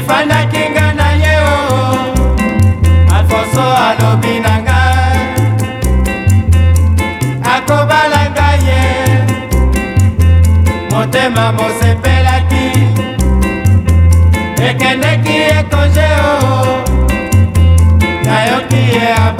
efandaki nga na ye o alfonso alobi na nga akobalaka ye motema mosepelaki ekendeki ekonge o nayoki ye aba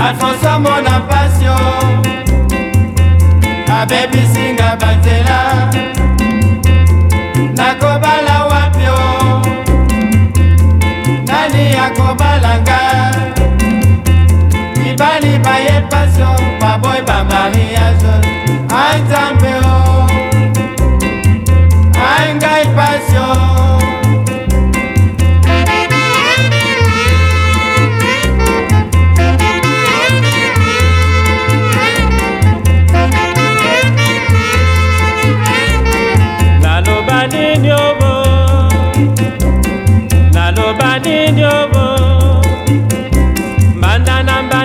afonso mona pasio abebisinga banzela nakobala wapio nani akobalanga mibali baye pasio baboy bamba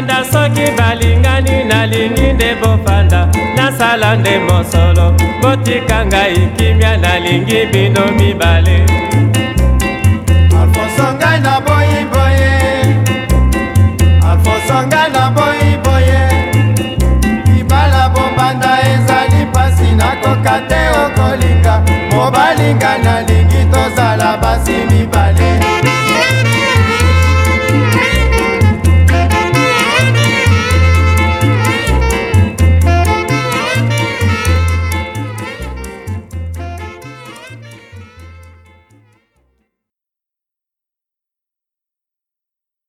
bofanda soki balingani nalingi nde bofanda nasala nde mosolo botika ngai kimia nalingi bino mibale alfonso ngai na boyiboye alfonso ngai na boyiboye libala bobanda ezali pasi nakoka te okolinga mobalinga nalingi tozala basi mibale